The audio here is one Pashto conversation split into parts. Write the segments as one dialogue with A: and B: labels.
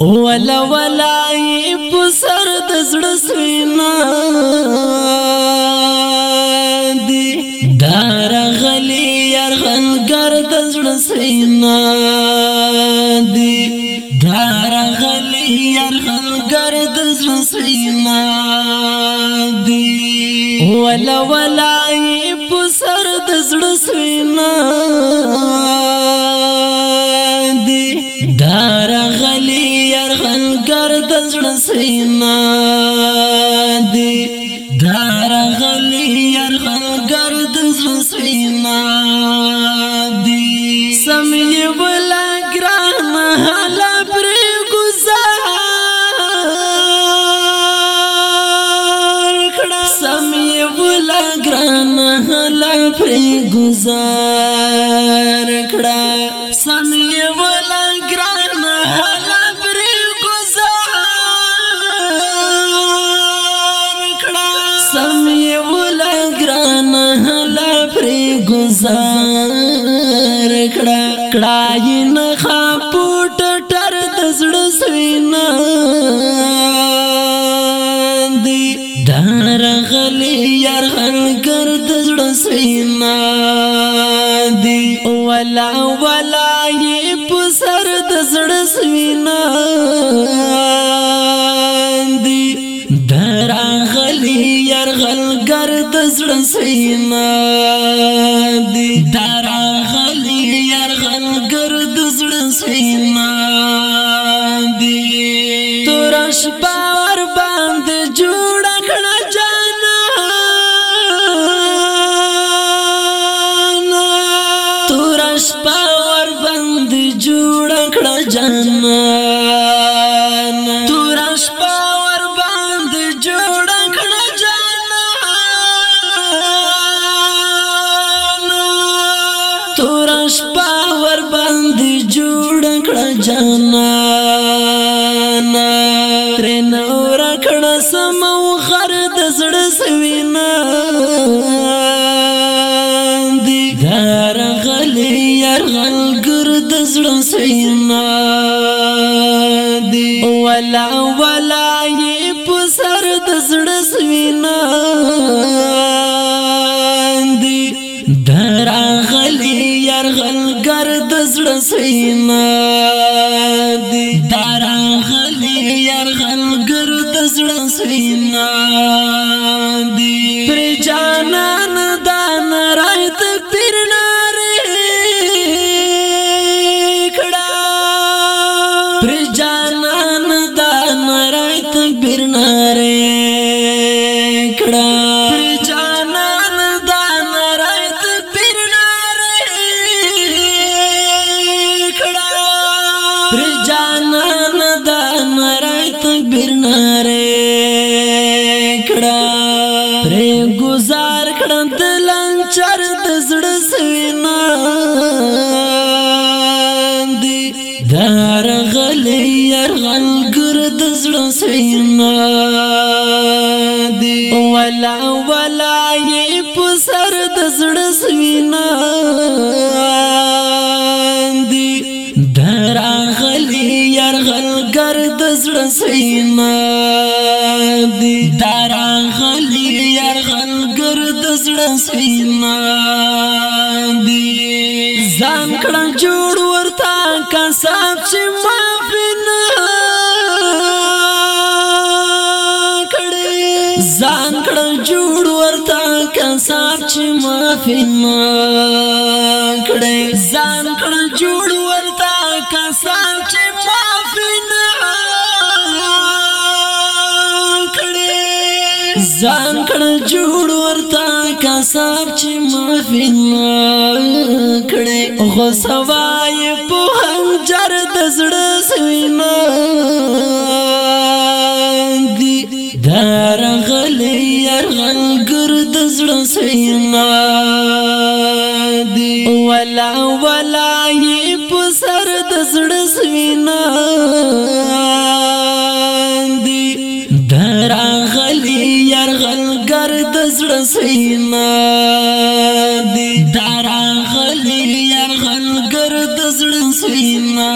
A: ولا ولا په سر د زړه سینا دی دار غلی يرغنګر د زړه سینا دی دار غلی يرغنګر د زړه سینا دی ولا ولا په سر د زړه سینا سړینا دی درغلی يرغلګر د سړینا دی سمې ولا ګران حالا پر گزار کړه سمې ولا ګران حالا پر گزار کړه سمې بار کړه کړای نه خپټ ټر د زړه سینا دی دار غلی یار هر کر د زړه سینا دی ولا ولا یې په سر د زړه سینا دی دار غلی یار غل کر د زړه سینا دی دارا غلی یرغل گرد زړه سینا دی تورش باور باندې جوړ کړه جانا تورش باور جانانا ترین اور کړه سم او خر د زړه سوینا دی دار غلی ير غل ګر د زړه سوینا دی ولا ولا یې په سر د زړه سوینا دی دار غلی ير غل ګر د زړه سوینا زړه سینا دی پر جانان دان راي تکبیر نارې کړه پر جانان دان راي تکبیر نارې کړه پر جانان دا مرا بیر ناره کړه پرې گزار کړه د لنچر د زړه سینا دی دار غلی يرغل ګرد زړه سینا دی ولا ولا یې پر سر د زړه سینا غلګر د زړه سینا دی دارا غلی یار غلګر د زړه سینا دی ځان کړه جوړ ورته کا صاحب چې معفنا کړه ځان کړه جوړ ورته کا صاحب چې معفنا کړه ځان کړه جوړ ورته کا صاحب چې ځان کړ جوړ ورتا کساب چې مافین کړي خو سوای په هنجر د زړه سوینا دی درغلې يرغل ګر د زړه سوینا دی ولا ولا یې په سر د زړه سوینا سینا دی دارا غلی یرغل گرد زړه سینا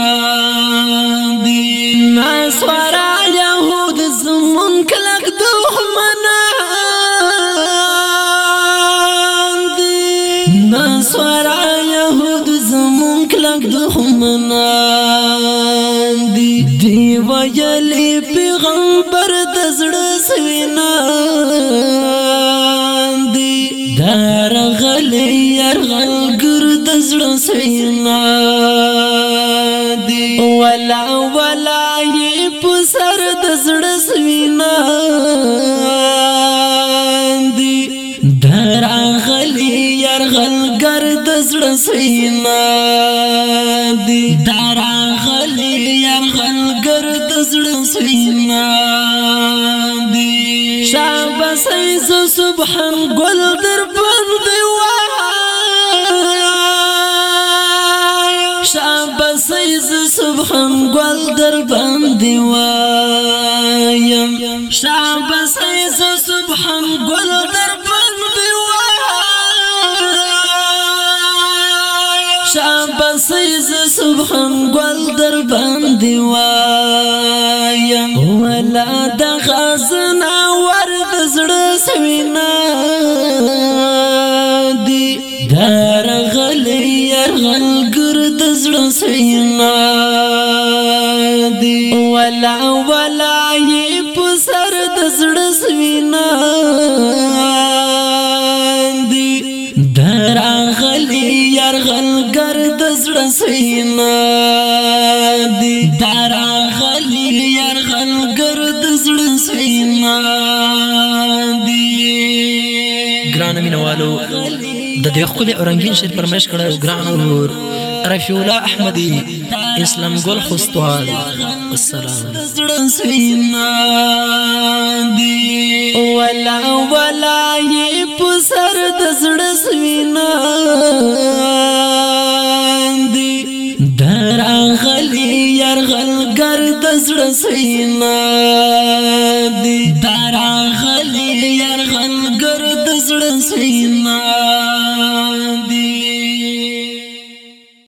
A: دی نسوارا یهود زمون کلک دښمنان دی نسوارا یهود زمون کلک دښمنان دی دی ویلی پیغمبر د زړه سینا درغلی يرغل گرد زړه سینا دی ولا ولا یې په سر د زړه سینا دی درغلی يرغل گرد زړه سینا دی درغلی يرغل گرد زړه سینا شعب سیز سبحان گل در بند وای شعب سیز سبحان گل در بند وای شعب سیز سبحان گل در بند وای شعب سیز سبحان گل در بند وای ولا د غزنا زړه سوینا دی دار غلی غل ګرد زړه سوینا دی ولا ولا یې په سر د زړه سوینا دی دار غلی غل زړه سینا دی دارا غلی یار غل گرد زړه سینا دی ګران مینوالو د دې خپل اورنګین شعر پرمش کړه ګران ور رفیول احمدی اسلام گل خستوال السلام سینا دی ولا ولا ی پسر د زړه سینا دی دراغلی يرغل گرد زړه سینا دی دراغلی يرغل گرد زړه سینا دی